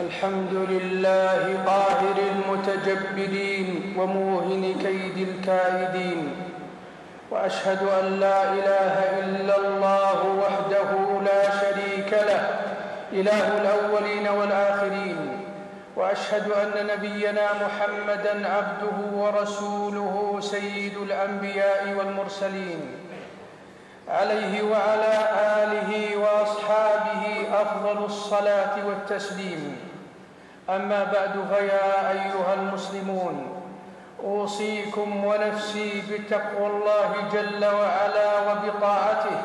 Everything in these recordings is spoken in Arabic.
الحمد لله قاهر المتجبرين وموهن كيد الكائدين وأشهد أن لا إله إلا الله وحده لا شريك له إله الأولين والآخرين وأشهد أن نبينا محمدا عبده ورسوله سيد الأنبياء والمرسلين عليه وعلى آله وأصحابه أفضل الصلاة والتسليم. أما بعد فيا أيها المسلمون أوصيكم ونفسي بتقوى الله جل وعلا وبطاعته.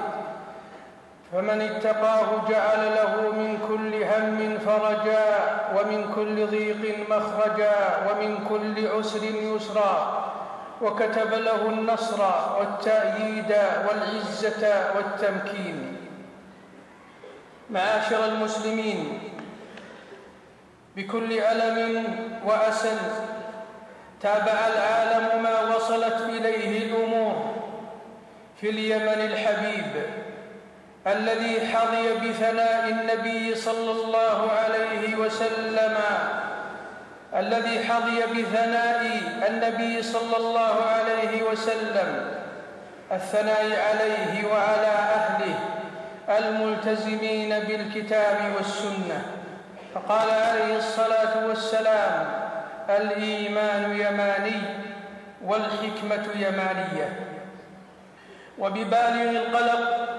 فمن اتقاه جعل له من كل هم فرجا ومن كل ضيق مخرجا ومن كل عسر يسرا. وكتب له النصر والتأييد والعزة والتمكين. معاشر المسلمين بكل ألم وأسل. تابع العالم ما وصلت إليه الأمور. في اليمن الحبيب الذي حظي بثناء النبي صلى الله عليه وسلم. الذي حظي بثناء النبي صلى الله عليه وسلم. الثناء عليه وعلى أهله الملتزمين بالكتاب والسنة. فقال عليه الصلاة والسلام الإيمان يماني والحكمة يمانية. وببالغ القلق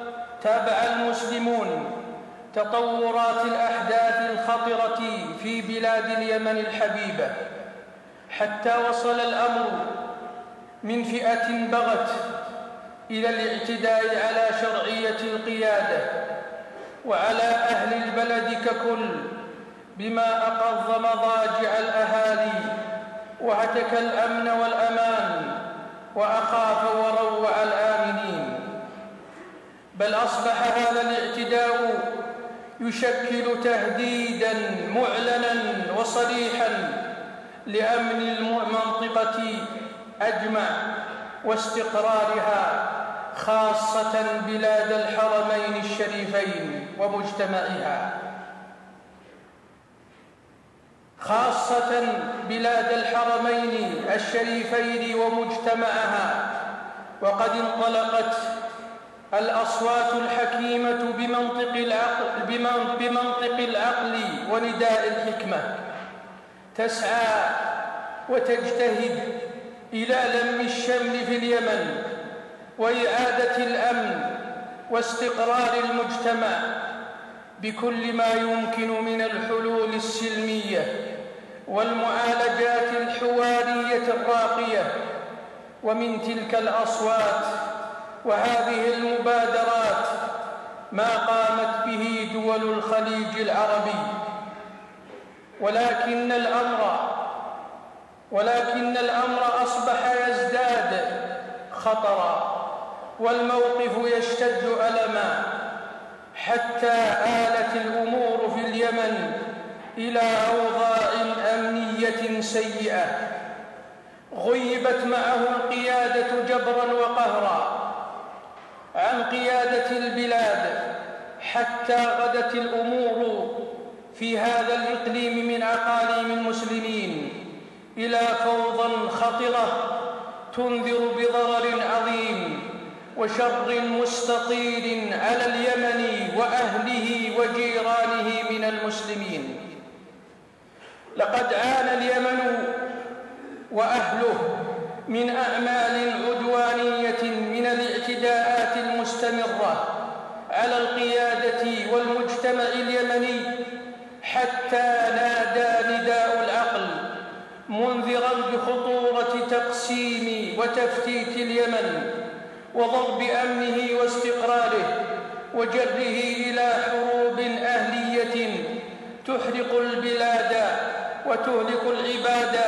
تابع المسلمون تطورات الأحداث الخطرة في بلاد اليمن الحبيبة. حتى وصل الأمر من فئة بغت إلى الاعتداء على شرعية القيادة وعلى أهل البلد ككل. بما اقض مضاجع الأهالي وهتك الأمن والأمان وأخاف وروع الآمنين. بل أصبح هذا الاعتداء يشكل تهديدا معلنا وصريحا لأمن المنطقة أجمع واستقرارها خاصة بلاد الحرمين الشريفين ومجتمعها. خاصة بلاد الحرمين الشريفين ومجتمعها. وقد انطلقت الأصوات الحكيمة بمنطق العقل, بمنطق العقل ونداء الحكمة. تسعى وتجتهد إلى لم الشمل في اليمن وإعادة الأمن واستقرار المجتمع بكل ما يمكن من الحلول السلمية. والمعالجات الحوارية الراقية ومن تلك الأصوات وهذه المبادرات ما قامت به دول الخليج العربي. ولكن الأمر ولكن الأمر أصبح يزداد خطرا والموقف يشتد ألما. حتى آلت الأمور في اليمن إلى أوضاع أمنية سيئة غيبت معه القيادة جبرا وقهرا عن قيادة البلاد حتى غدت الأمور في هذا الإقليم من أقاليم المسلمين إلى فوضى خطرة تنذر بضرر عظيم وشر مستطيل على اليمن وأهله وجيرانه من المسلمين. لقد عانى اليمن وأهله من أعمال عدوانية من الاعتداءات المستمرة على القيادة والمجتمع اليمني حتى نادى نداء العقل منذرا بخطورة تقسيم وتفتيت اليمن وضرب أمنه واستقراره وجره إلى حروب أهلية تحرق البلاد وتهلك العباد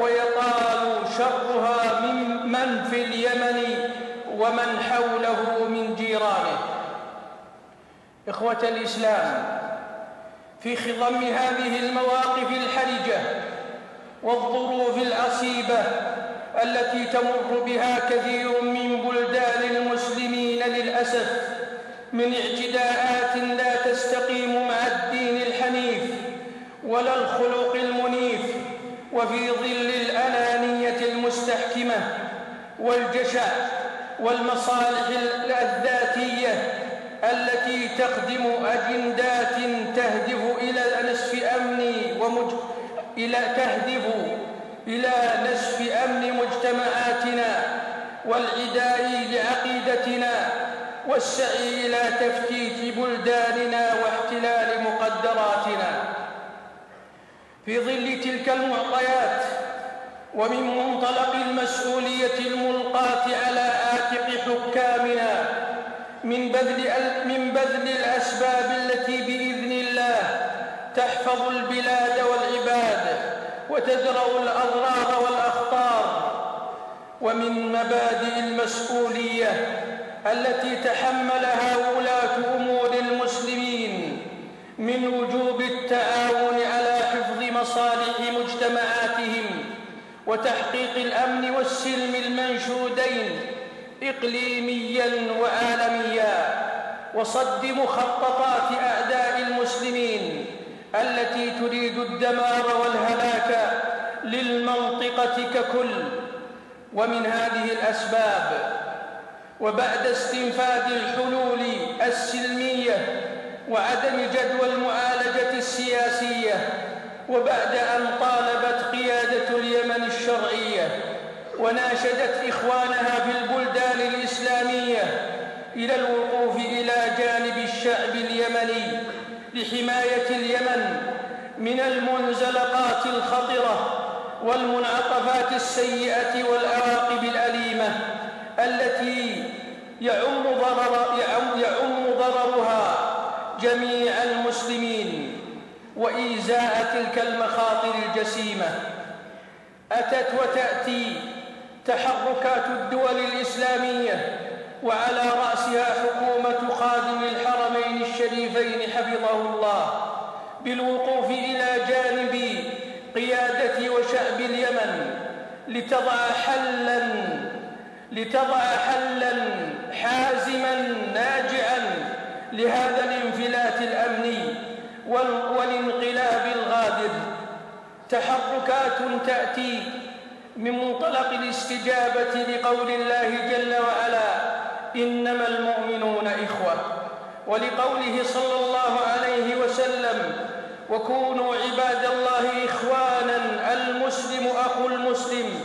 ويطال شرها من من في اليمن ومن حوله من جيرانه. إخوة الإسلام في خضم هذه المواقف الحرجة والظروف العصيبة التي تمر بها كثير من بلدان المسلمين للأسف من اعتداءات لا وفي ظل الأنانية المستحكمة والجشع والمصالح الذاتية التي تخدم أجندات تهدف إلى نسف أمن ومج... إلى تهدف إلى نسف أمن مجتمعاتنا والعداء لعقيدتنا والسعي إلى تفتيت بلداننا واحتلال مقدراتنا. في ظل تلك المعطيات ومن منطلق المسؤولية الملقاة على آتق حكامنا من بذل, من بذل الأسباب التي بإذن الله تحفظ البلاد والعباد وتدرأ الأضرار والأخطار ومن مبادئ المسؤولية التي تحملها ولاة أمور المسلمين من وجوب التعاون مصالح مجتمعاتهم وتحقيق الأمن والسلم المنشودين إقليميا وعالميا وصد مخططات أعداء المسلمين التي تريد الدمار والهلاك للمنطقة ككل. ومن هذه الأسباب وبعد استنفاذ الحلول السلمية وعدم جدوى المعالجة السياسية وبعد أن طالبت قيادة اليمن الشرعية وناشدت إخوانها في البلدان الإسلامية إلى الوقوف إلى جانب الشعب اليمني لحماية اليمن من المنزلقات الخطرة والمنعطفات السيئة والعواقب الأليمة التي يعم ضرر يعم, يعم ضررها جميع المسلمين. وإيزاء تلك المخاطر الجسيمة. أتت وتأتي تحركات الدول الإسلامية وعلى رأسها حكومة خادم الحرمين الشريفين حفظه الله بالوقوف إلى جانب قيادة وشعب اليمن لتضع حلا لتضع حلا حازما ناجعا لهذا الانفلات الأمني. والانقلاب الغادر. تحركات تأتي من منطلق الاستجابة لقول الله جل وعلا إنما المؤمنون إخوة. ولقوله صلى الله عليه وسلم وكونوا عباد الله إخوانا المسلم أخو المسلم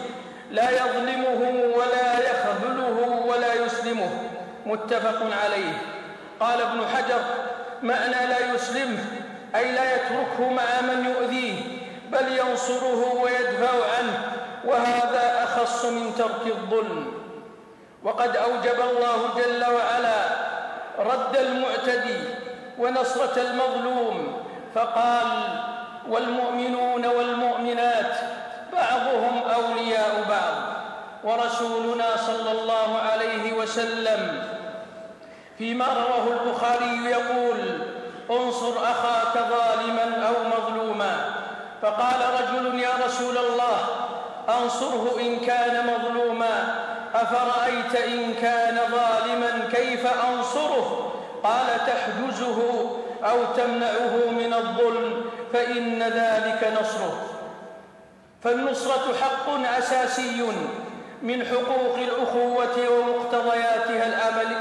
لا يظلمه ولا يخذله ولا يسلمه. متفق عليه. قال ابن حجر معنى لا يسلمه أي لا يتركه مع من يؤذيه بل ينصره ويدفع عنه وهذا أخص من ترك الظلم. وقد أوجب الله جل وعلا رد المعتدي ونصرة المظلوم فقال والمؤمنون والمؤمنات بعضهم أولياء بعض ورسولنا صلى الله عليه وسلم. فيما رواه البخاري يقول انصر أخاك ظالما أو مظلوما. فقال رجل يا رسول الله أنصره إن كان مظلوما. أفرأيت إن كان ظالما كيف أنصره؟ قال تحجزه أو تمنعه من الظلم فإن ذلك نصره. فالنصرة حق أساسي من حقوق الأخوة ومقتضياتها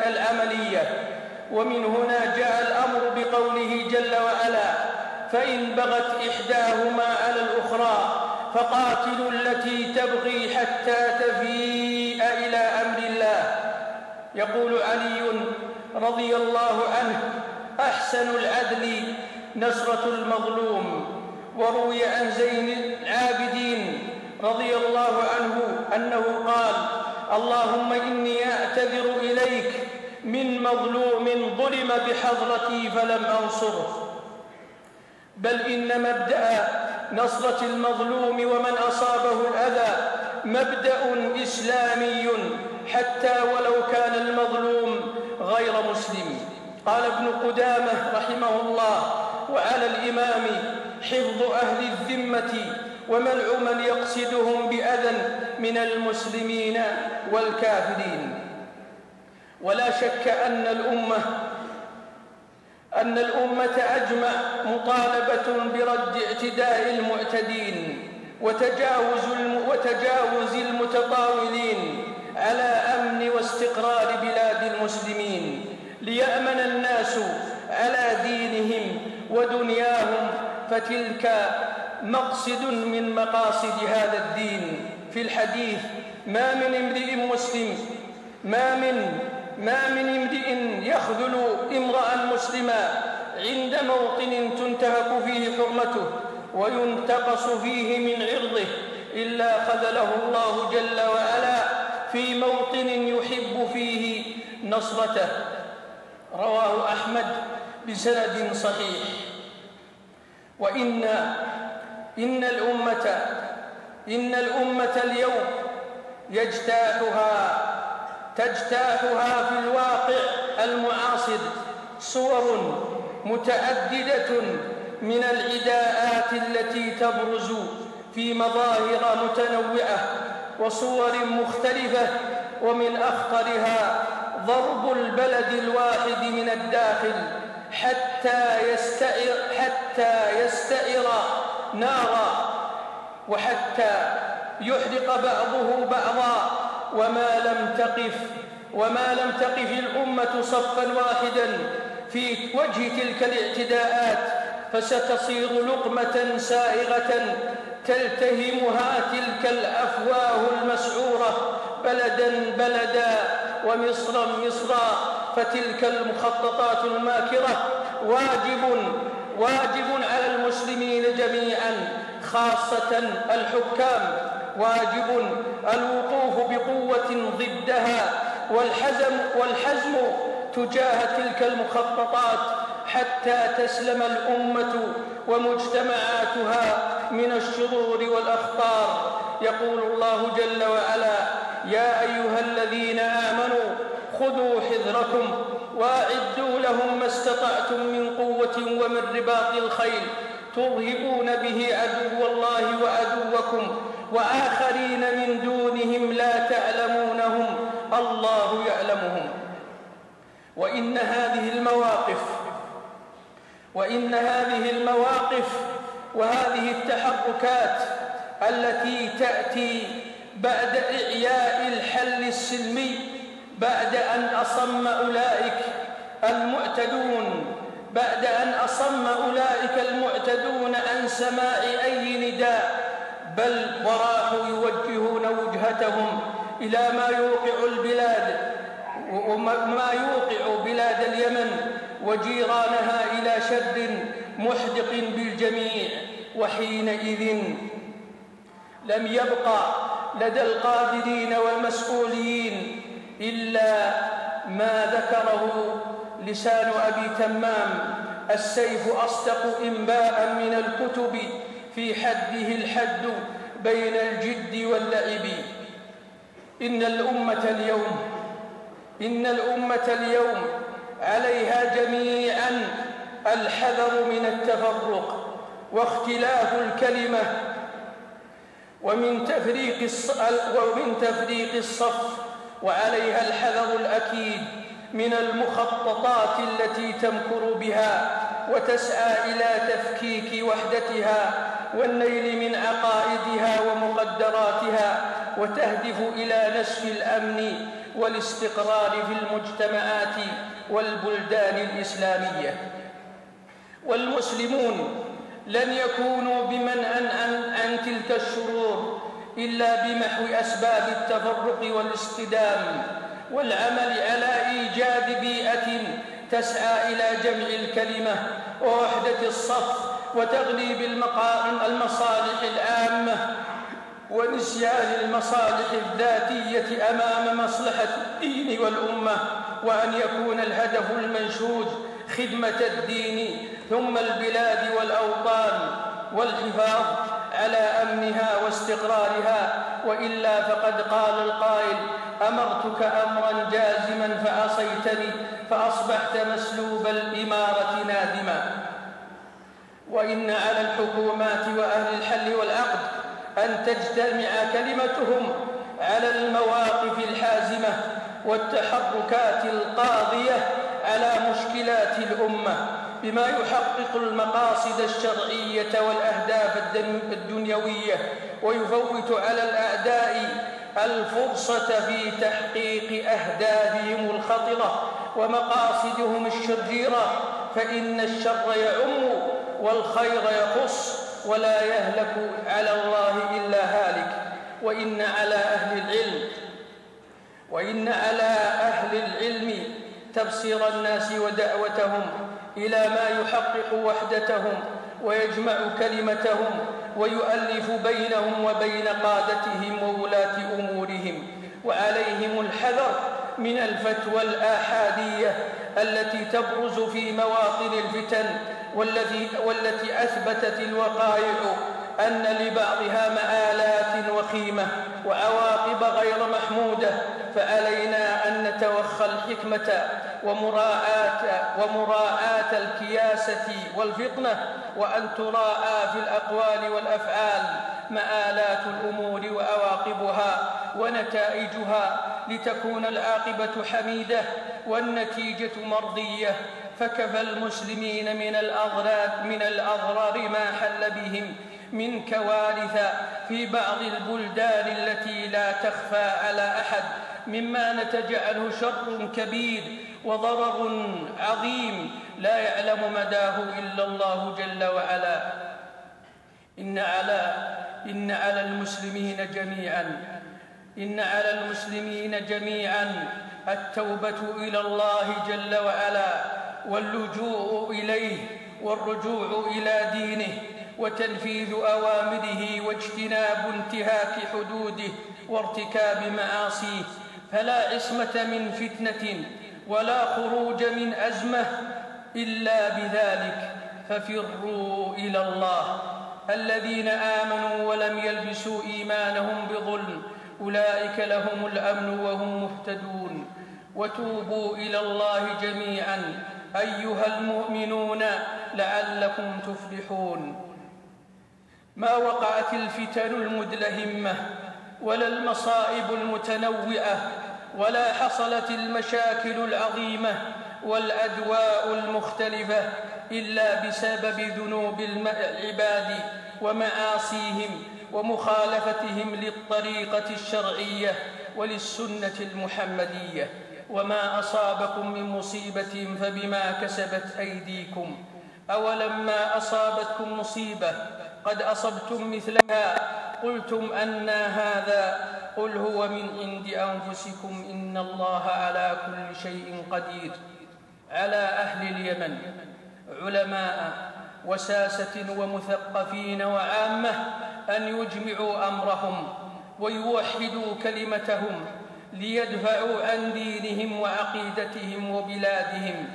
العملية ومن هنا جاء الأمر بقوله جل وعلا فإن بغت إحداهما على الأخرى فقاتلوا التي تبغي حتى تفيء إلى أمر الله. يقول علي رضي الله عنه أحسن العدل نصرة المظلوم. وروي عن زين العابدين رضي الله عنه أنه قال اللهم إني أعتذر إليك من مظلوم ظلم بحضرتي فلم أنصره. بل إن مبدأ نصرة المظلوم ومن أصابه الأذى مبدأ إسلامي حتى ولو كان المظلوم غير مسلم. قال ابن قدامة رحمه الله وعلى الإمام حفظ أهل الذمة ومنع من يقصدهم بأذى من المسلمين والكافرين. ولا شك أن الأمة أن الأمة أجمع مطالبة برد اعتداء المعتدين وتجاوز وتجاوز المتطاولين على أمن واستقرار بلاد المسلمين ليأمن الناس على دينهم ودنياهم فتلك مقصد من مقاصد هذا الدين. في الحديث ما من امرئ مسلم ما من ما من امرئ يخذل امرأ مسلما عند موطن تنتهك فيه حرمته وينتقص فيه من عرضه إلا خذله الله جل وعلا في موطن يحب فيه نصرته. رواه أحمد بسند صحيح. وإن إن الأمة إن الأمة اليوم يجتاحها تجتاحها في الواقع المعاصر صور متعددة من العداءات التي تبرز في مظاهر متنوعة وصور مختلفة ومن أخطرها ضرب البلد الواحد من الداخل حتى يستعر, حتى يستعر نارا وحتى يحرق بعضه بعضا. وما لم تقف وما لم تقف الأمة صفا واحدا. في وجه تلك الاعتداءات فستصير لقمة سائغة تلتهمها تلك الأفواه المسعورة بلدا بلدا ومصرا مصرا. فتلك المخططات الماكرة واجب واجب على المسلمين جميعا خاصة الحكام. واجب الوقوف بقوة ضدها والحزم, والحزم تجاه تلك المخططات حتى تسلم الأمة ومجتمعاتها من الشرور والأخطار. يقول الله جل وعلا يا أيها الذين آمنوا خذوا حذركم وأعدوا لهم ما استطعتم من قوة ومن رباط الخيل ترهبون به عدو الله وعدوكم وآخرين من دونهم لا تعلمونهم الله يعلمهم. وإن هذه المواقف وإن هذه المواقف وهذه التحركات التي تأتي بعد إعياء الحل السلمي بعد أن أصم أولئك المعتدون بعد أن أصم أولئك المعتدون عن سماع أي نداء بل وراحوا يوجهون وجهتهم إلى ما يوقع البلاد وما يوقع بلاد اليمن وجيرانها إلى شر محدق بالجميع وحينئذ لم يبقى لدى القادرين والمسؤولين إلا ما ذكره لسان أبي تمام السيف أصدق إنباء من الكتب في حده الحد بين الجد واللعب إن الأمة اليوم إن الأمة اليوم عليها جميعا الحذر من التفرق واختلاف الكلمة. ومن تفريق ومن تفريق الصف وعليها الحذر الأكيد من المخططات التي تمكر بها وتسعى إلى تفكيك وحدتها. والنيل من عقائدها ومقدراتها وتهدف إلى نسف الأمن والاستقرار في المجتمعات والبلدان الإسلامية. والمسلمون لن يكونوا بمنع عن, عن تلك الشرور إلا بمحو أسباب التفرق والاصطدام والعمل على إيجاد بيئة تسعى إلى جمع الكلمة ووحدة الصف وتغليب المصالح العامة ونسيان المصالح الذاتية أمام مصلحة الدين والأمة وأن يكون الهدف المنشود خدمة الدين ثم البلاد والأوطان والحفاظ على أمنها واستقرارها. وإلا فقد قال القائل أمرتك أمرا جازما فعصيتني فأصبحت مسلوب الإمارة نادما. وإن على الحكومات وأهل الحل والعقد أن تجتمع كلمتهم على المواقف الحازمة والتحركات القاضية على مشكلات الأمة بما يحقق المقاصد الشرعية والأهداف الدنيوية ويفوت على الأعداء الفرصة في تحقيق أهدافهم الخطرة ومقاصدهم الشريرة فإن الشر يعم والخير يخص ولا يهلك على الله إلا هالك. وإن على أهل العلم وإن على أهل العلم تبصير الناس ودعوتهم إلى ما يحقق وحدتهم ويجمع كلمتهم ويؤلف بينهم وبين قادتهم وولاة أمورهم. وعليهم الحذر من الفتوى الآحادية التي تبرز في مواطن الفتن والتي, والتي أثبتت الوقائع أن لبعضها مآلات وخيمة وعواقب غير محمودة فعلينا أن نتوخى الحكمة ومراعاة, ومراعاة الكياسة والفطنة وأن تراعى في الأقوال والأفعال مآلات الأمور وأواقبها ونتائجها لتكون العاقبة حميدة والنتيجة مرضية فكفى المسلمين من الأضرار, من الأضرار ما حل بهم من كوارث في بعض البلدان التي لا تخفى على أحد مما نتج عنه شر كبير وضرر عظيم لا يعلم مداه إلا الله جل وعلا. إن على إن على المسلمين جميعا. إن على المسلمين جميعا التوبة إلى الله جل وعلا واللجوء إليه والرجوع إلى دينه وتنفيذ أوامره واجتناب انتهاك حدوده وارتكاب معاصيه فلا عصمة من فتنة ولا خروج من أزمة إلا بذلك ففروا إلى الله الذين آمنوا ولم يلبسوا إيمانهم بظلم أولئك لهم الأمن وهم مهتدون. وتوبوا إلى الله جميعا. أيها المؤمنون لعلكم تفلحون. ما وقعت الفتن المدلهمة ولا المصائب المتنوعة ولا حصلت المشاكل العظيمة والأدواء المختلفة إلا بسبب ذنوب العباد. ومعاصيهم ومخالفتهم للطريقة الشرعية وللسنة المحمدية. وما أصابكم من مصيبة فبما كسبت أيديكم. أولما أصابتكم مصيبة قد أصبتم مثلها. قلتم أنا هذا قل هو من عند أنفسكم إن الله على كل شيء قدير. على أهل اليمن علماء وساسة ومثقفين وعامة أن يجمعوا أمرهم ويوحدوا كلمتهم ليدفعوا عن دينهم وعقيدتهم وبلادهم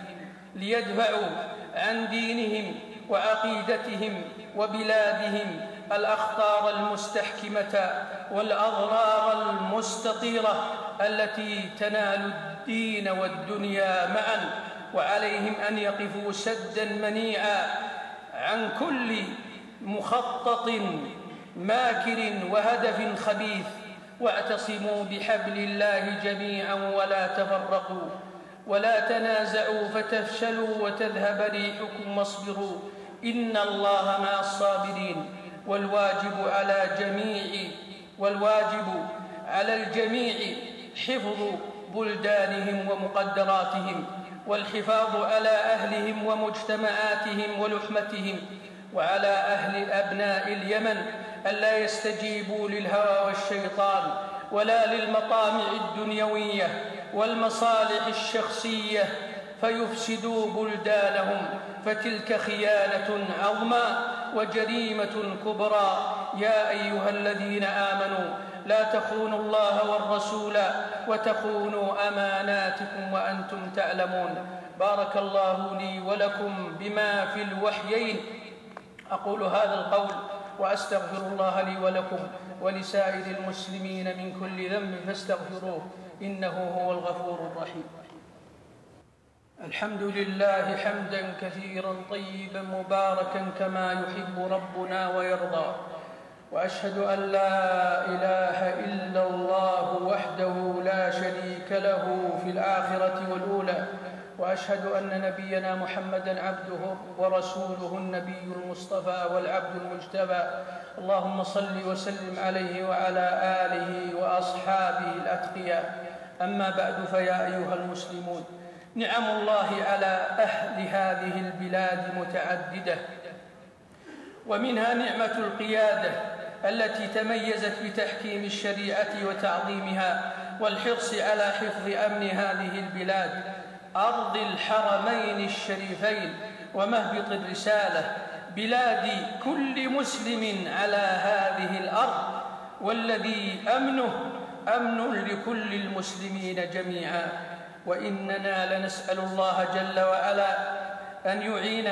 ليدفعوا عن دينهم وعقيدتهم وبلادهم الأخطار المستحكمة والأضرار المستطيرة التي تنال الدين والدنيا معا وعليهم أن يقفوا سدا منيعا عن كل مخطط ماكر وهدف خبيث واعتصموا بحبل الله جميعا ولا تفرقوا ولا تنازعوا فتفشلوا وتذهب ريحكم واصبروا. إن الله مع الصابرين والواجب على جميع والواجب على الجميع حفظ بلدانهم ومقدراتهم. والحفاظ على أهلهم ومجتمعاتهم ولحمتهم وعلى أهل أبناء اليمن ألا يستجيبوا للهوى والشيطان ولا للمطامع الدنيوية والمصالح الشخصية فيفسدوا بلدانهم فتلك خيانة عظمى وجريمة كبرى. يا أيها الذين آمنوا لا تخونوا الله والرسول وتخونوا أماناتكم وأنتم تعلمون بارك الله لي ولكم بما في الوحيين. أقول هذا القول وأستغفر الله لي ولكم ولسائر المسلمين من كل ذنب فاستغفروه إنه هو الغفور الرحيم. الحمد لله حمدا كثيرا طيبا مباركا كما يحب ربنا ويرضى. وأشهد أن لا إله إلا الله وحده لا شريك له في الآخرة والأولى. وأشهد أن نبينا محمدا عبده ورسوله النبي المصطفى والعبد المجتبى. اللهم صل وسلم عليه وعلى آله وأصحابه الأتقياء. أما بعد فيا أيها المسلمون نعم الله على أهل هذه البلاد متعددة. ومنها نعمة القيادة التي تميزت بتحكيم الشريعة وتعظيمها والحرص على حفظ أمن هذه البلاد أرض الحرمين الشريفين ومهبط الرسالة بلاد كل مسلم على هذه الأرض والذي أمنه أمن لكل المسلمين جميعا. وإننا لنسأل الله جل وعلا أن يعين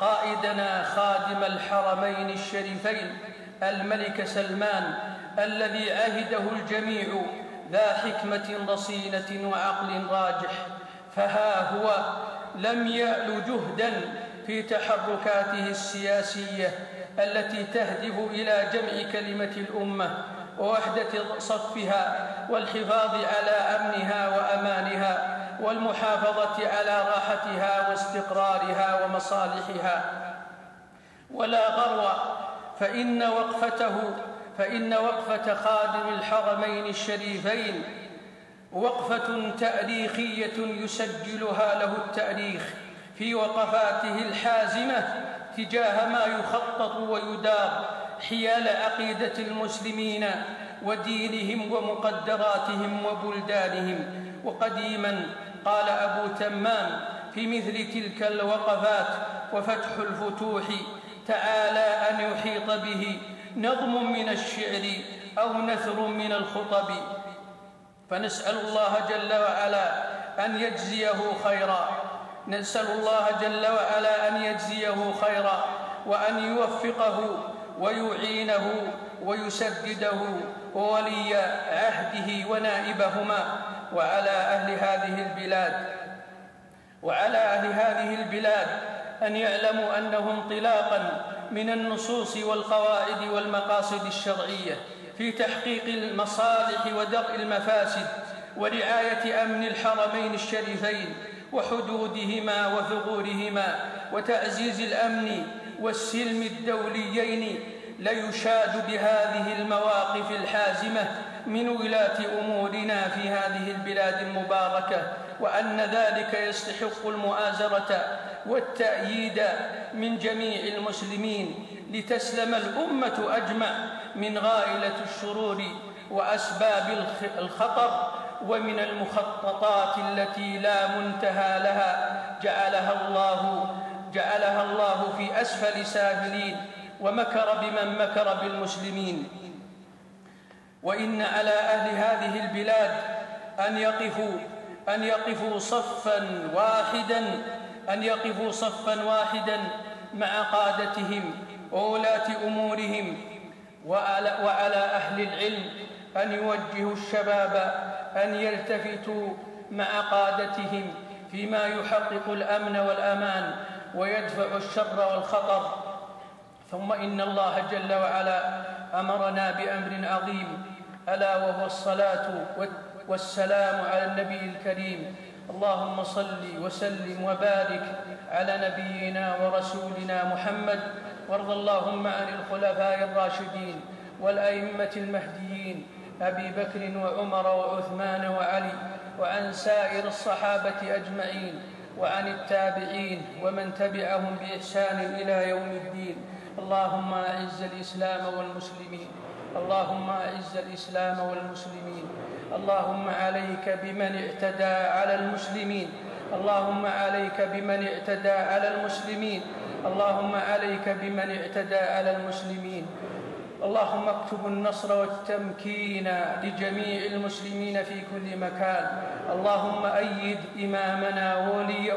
قائدنا خادم الحرمين الشريفين الملك سلمان الذي عهده الجميع ذا حكمة رصينة وعقل راجح. فها هو لم يال جهدا في تحركاته السياسية التي تهدف إلى جمع كلمة الأمة ووحدة صفها والحفاظ على أمنها وأمانها والمحافظة على راحتها واستقرارها ومصالحها. ولا غرو فإن وقفته فإن وقفة خادم الحرمين الشريفين وقفة تأريخية يسجلها له التأريخ في وقفاته الحازمة تجاه ما يخطط ويدار حيال عقيدة المسلمين ودينهم ومقدراتهم وبلدانهم. وقديما قال أبو تمام في مثل تلك الوقفات وفتح الفتوح تعالى أن يحيط به نظم من الشعر أو نثر من الخطب. فنسأل الله جل وعلا أن يجزيه خيرا. نسأل الله جل وعلا أن يجزيه خيرا وأن يوفقه ويعينه ويسدده وولي عهده ونائبهما وعلى أهل هذه البلاد وعلى أهل هذه البلاد أن يعلموا انه انطلاقا من النصوص والقواعد والمقاصد الشرعية في تحقيق المصالح ودرء المفاسد ورعاية أمن الحرمين الشريفين وحدودهما وثغورهما وتعزيز الأمن والسلم الدوليين ليشاد بهذه المواقف الحازمة من ولاة أمورنا في هذه البلاد المباركة وأن ذلك يستحق المؤازرة والتأييد من جميع المسلمين لتسلم الأمة أجمع من غائلة الشرور وأسباب الخطر ومن المخططات التي لا منتهى لها جعلها الله جعلها الله في أسفل سافلين ومكر بمن مكر بالمسلمين. وإن على أهل هذه البلاد أن يقفوا أن يقفوا صفا واحدا أن يقفوا صفا واحدا مع قادتهم وولاة أمورهم وعلى, وعلى أهل العلم أن يوجهوا الشباب أن يلتفتوا مع قادتهم فيما يحقق الأمن والأمان. ويدفع الشر والخطر. ثم إن الله جل وعلا أمرنا بأمر عظيم. ألا وهو الصلاة والسلام على النبي الكريم. اللهم صل وسلم وبارك على نبينا ورسولنا محمد. وارض اللهم عن الخلفاء الراشدين والأئمة المهديين. أبي بكر وعمر وعثمان وعلي وعن سائر الصحابة أجمعين. وعن التابعين ومن تبعهم بإحسان إلى يوم الدين. اللهم أعز الإسلام والمسلمين. اللهم أعز الإسلام والمسلمين. اللهم عليك بمن اعتدى على المسلمين. اللهم عليك بمن اعتدى على المسلمين. اللهم عليك بمن اعتدى على المسلمين. اللهم اكتب النصر والتمكين لجميع المسلمين في كل مكان. اللهم أيد إمامنا وولي,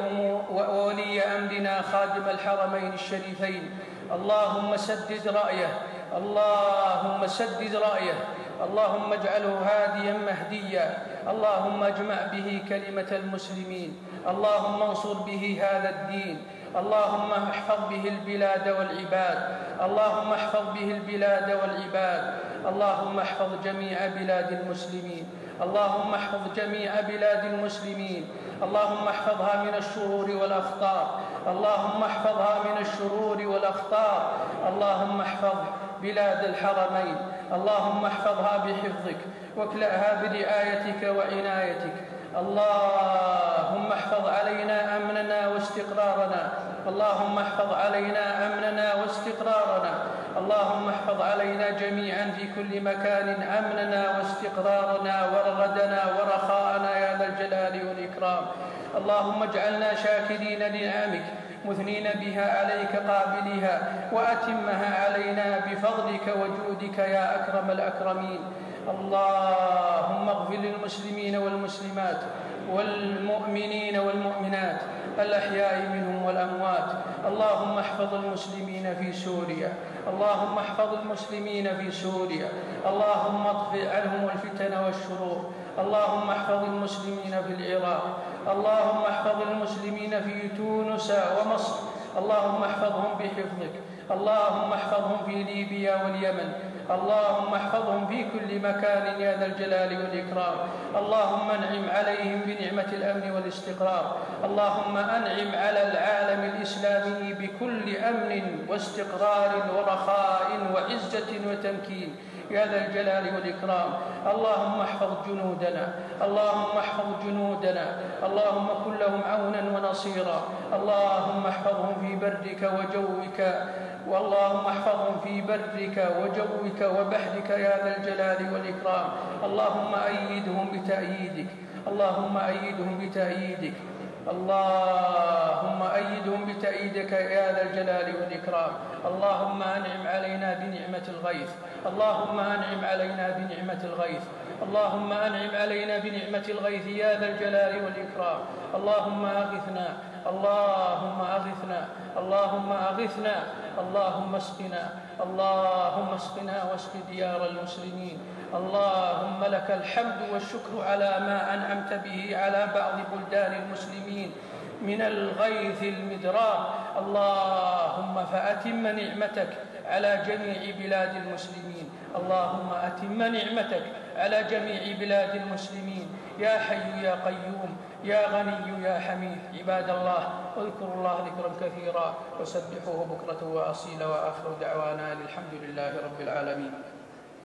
وولي أمرنا خادم الحرمين الشريفين. اللهم سدد رأيه. اللهم سدد رأيه. اللهم اجعله هاديا مهديا. اللهم اجمع به كلمة المسلمين. اللهم انصر به هذا الدين. اللهم احفظ به البلاد والعباد. اللهم احفظ به البلاد والعباد. اللهم احفظ جميع بلاد المسلمين. اللهم احفظ جميع بلاد المسلمين. اللهم احفظها من الشرور والأخطار. اللهم احفظها من الشرور والأخطار. اللهم احفظ بلاد الحرمين. اللهم احفظها بحفظك. واكلأها برعايتك وعنايتك. اللهم احفظ علينا أمننا واستقرارنا. اللهم احفظ علينا أمننا واستقرارنا. اللهم احفظ علينا جميعا في كل مكان أمننا واستقرارنا ورغدنا ورخاءنا يا ذا الجلال والإكرام. اللهم اجعلنا شاكرين لنعمك مثنين بها عليك قابلها وأتمها علينا بفضلك وجودك يا أكرم الأكرمين. اللهم اغفر للمسلمين والمسلمات والمؤمنين والمؤمنات الأحياء منهم والأموات. اللهم احفظ المسلمين في سوريا. اللهم احفظ المسلمين في سوريا. اللهم اطفئ عنهم الفتن والشرور. اللهم احفظ المسلمين في العراق. اللهم احفظ المسلمين في تونس ومصر. اللهم احفظهم بحفظك. اللهم احفظهم في ليبيا واليمن. اللهم احفظهم في كل مكان يا ذا الجلال والإكرام. اللهم انعم عليهم بنعمة الأمن والاستقرار. اللهم أنعم على العالم الإسلامي بكل أمن واستقرار ورخاء وعزة وتمكين. يا ذا الجلال والإكرام. اللهم احفظ جنودنا. اللهم احفظ جنودنا. اللهم كن لهم عونا ونصيرا. اللهم احفظهم في بردك وجوك. واللهم احفظهم في برك وجوك وبحرك يا ذا الجلال والإكرام. اللهم أيدهم بتأييدك. اللهم أيدهم بتأييدك. اللهم أيدهم بتأييدك يا ذا الجلال والإكرام. اللهم أنعم علينا بنعمة الغيث. اللهم أنعم علينا بنعمة الغيث. اللهم أنعم علينا بنعمة الغيث يا ذا الجلال والإكرام. اللهم أغثنا اللهم أغثنا اللهم أغثنا اللهم اسقنا اللهم اسقنا واسق ديار المسلمين. اللهم لك الحمد والشكر على ما أنعمت به على بعض بلدان المسلمين من الغيث المدرار اللهم فأتم نعمتك على جميع بلاد المسلمين. اللهم أتم نعمتك على جميع بلاد المسلمين. يا حي يا قيوم يا غني يا حميد عباد الله اذكروا الله ذكرا كثيرا وسبحوه بكرة وأصيلا وآخر دعوانا الحمد لله رب العالمين.